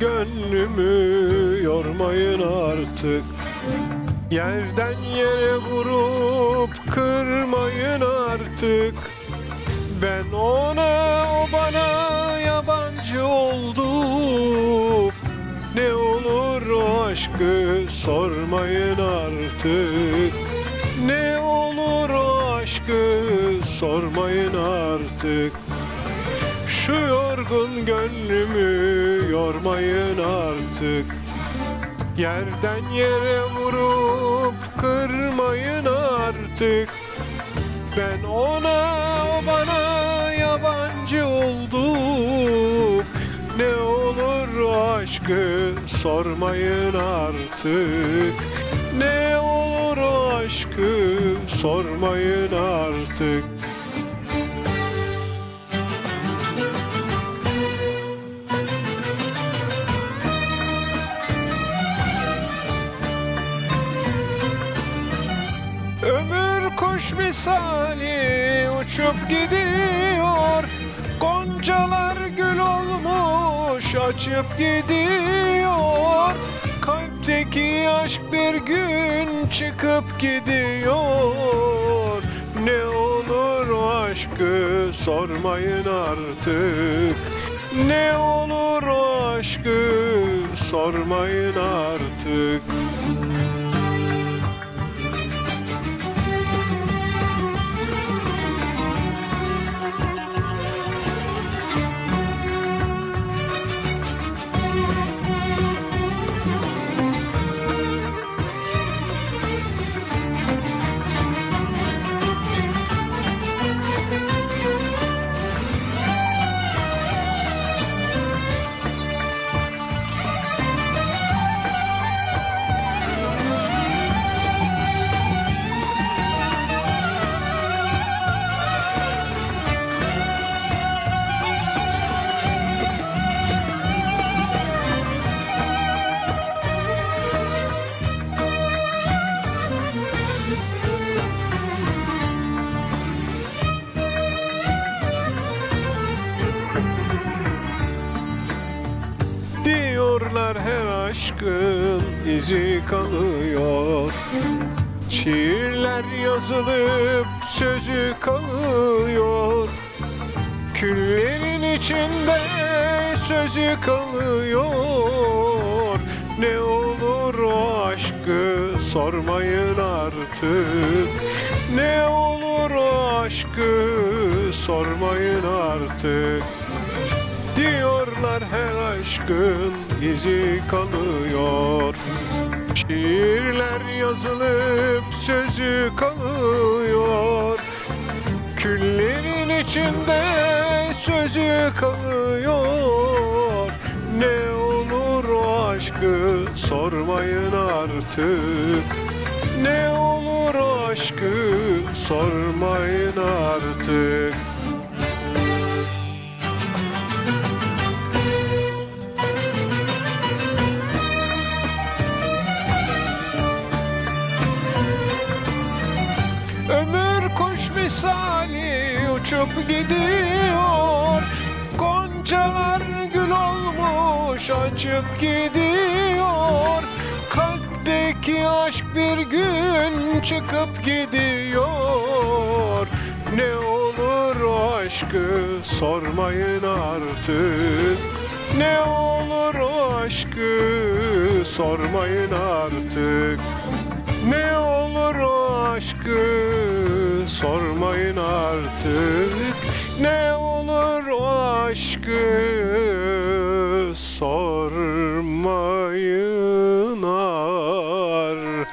gönlümü yormayın artık. Yerden yere vurup kırmayın artık. Ben ona o bana yabancı oldum. Ne olur o aşkı sormayın artık. Ne olur o aşkı sormayın artık şu yorgun gönlümü yormayın artık. Yerden yere vurup kırmayın artık. Ben ona o bana yabancı oldum Ne olur aşkı sormayın artık. Ne olur aşkı sormayın artık kuş misali uçup gidiyor. Goncalar gül olmuş açıp gidiyor. Kalpteki aşk bir gün çıkıp gidiyor. Ne olur aşkı sormayın artık. Ne olur aşkı sormayın artık Diyorlar her aşkın izi kalıyor. Şiirler yazılıp sözü kalıyor. Küllerin içinde sözü kalıyor. Ne olur o aşkı sormayın artık. Ne olur o aşkı sormayın artık Diyorlar her aşkın izi kalıyor. Şiirler yazılıp sözü kalıyor. Küllerin içinde sözü kalıyor. Ne olur o aşkı sormayın artık. Ne olur o aşkı sormayın artık Ömür kuş misali uçup gidiyor. Goncalar gül olmuş açıp gidiyor. Kalpteki aşk bir gün çıkıp gidiyor. Ne olur o aşkı sormayın artık. Ne olur o aşkı sormayın artık. Ne olur aşkı sormayın artık. Ne olur o aşkı sormayın artık